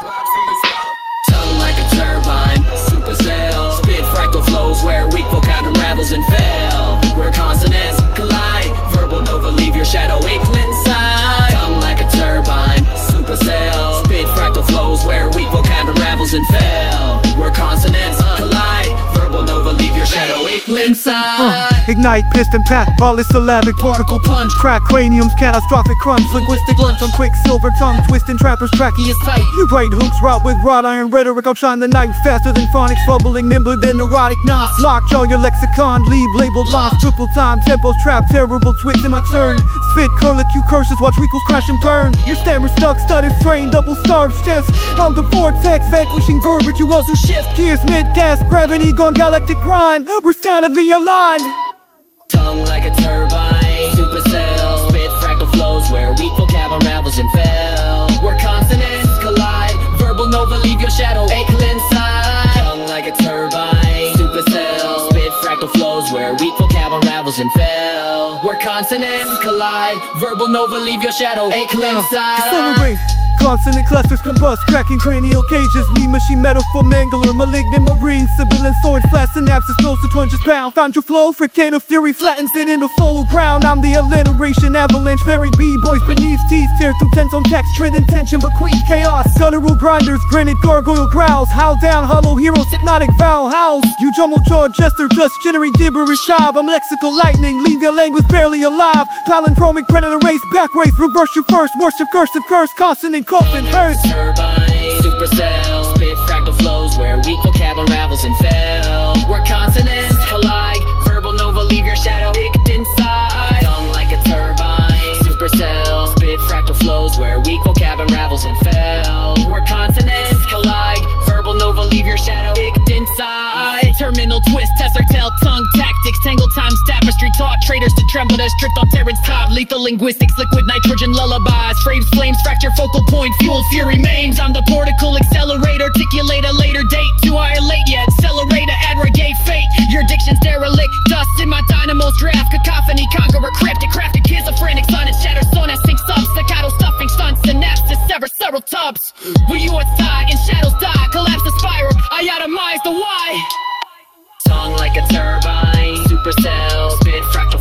I've seen ignite, piston pack, polysyllabic particle punch, crack craniums, catastrophic crunch, linguistic lunch on quicksilver tongue, twisting trappers, tracky is tight. You right hooks, rot with wrought iron rhetoric, outshine the night faster than phonics, bubbling, nimbler than neurotic knots. Lock jaw your lexicon, leave labeled lost, triple time, tempos trap, terrible twist in my turn. Spit, curlicue curses, watch recalls crash and burn. Your stammer stuck, stutter, strain, double starved chest. I'm the vortex, vanquishing verbiage, you also shift gears, mid gas, gravity, gone galactic grind. We're soundedly aligned. And fell. Where consonants collide, verbal nova leave your shadow ache inside. Consonant clusters combust, cracking cranial cages. Me machine metaphor mangler, malignant marine, sibilant sword, flat synapses, close to 200 pounds. Found your flow, fricane of fury, flattens it in the full ground. I'm the alliteration, avalanche, very B-boys beneath teeth, tear through tense on text, trend intention, bequeath chaos. Guttural grinders, granite gargoyle growls, howl down, hollow heroes, hypnotic vowel howls. You jumble jaw jester, just generate gibberish job. I'm lexical lightning, leave your language barely alive. Palindromic predator race, back race, reverse you first, worship cursive curse, consonant coffin hurts. turbine, supercell, spit fractal flows where weak vocab unravels and fell. Where consonants collide, verbal nova leave your shadow icked inside. Tongue like a turbine, supercell, spit fractal flows where weak vocab unravels and fell. Where consonants collide, verbal nova leave your shadow picked inside. Terminal twist, tesser tell, traitors to tremble as stripped on Terran's top. Lethal linguistics, liquid nitrogen lullabies, frames, flames, fracture focal point, fuel, fury, mains. I'm the particle accelerator, articulate a later date. Too I or late yet, accelerator, aggregate fate. Your diction's derelict, dust in my dynamo's draft, cacophony, conqueror, cryptic, crafted, schizophrenic, sonnet, shatter, sonnet, sing sub, staccato, stuffing, stunts, synapses, sever several tubs. Will you outside in shadows die, collapse the spiral, I atomize the why. Song like a turbine, supercell, spit fractal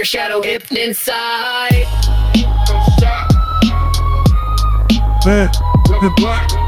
your shadow icked inside. Man, man,